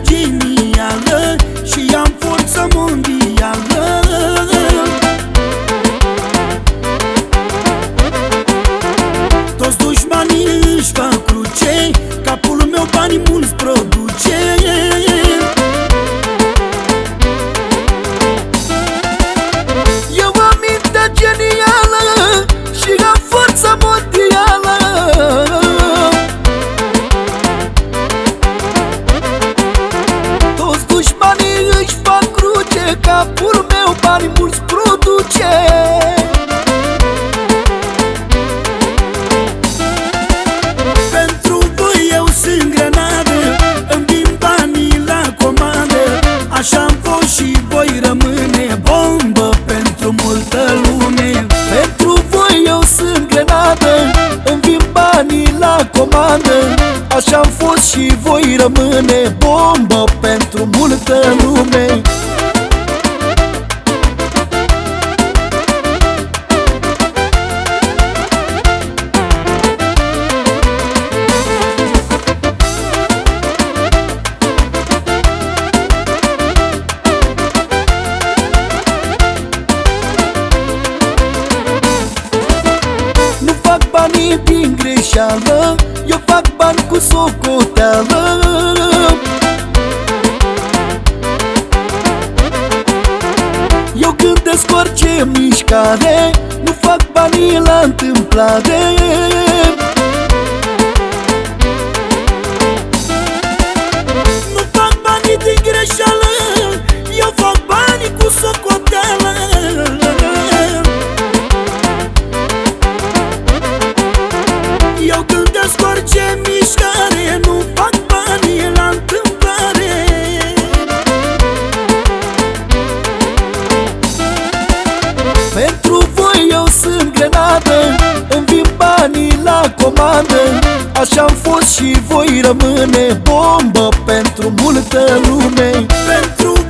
de mim. Am fost și voi rămâne Bombă pentru multă lume. Banii din greșeală Eu fac bani socoteală Eu când descoarce mișcare Nu fac banii la întâmplare. Pentru voi eu sunt grenadă Îmi vin banii la comandă. Așa-am fost și voi rămâne Bombă pentru multă lume. Pentru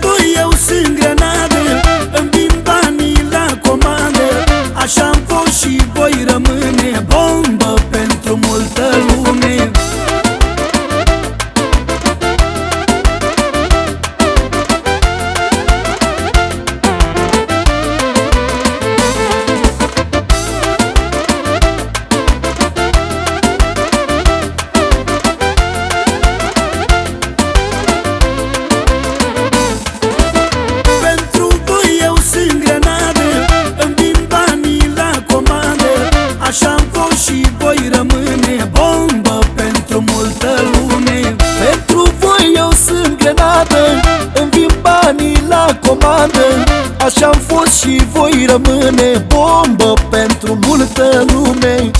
Am fost și voi rămâne Bombă pentru multă lume.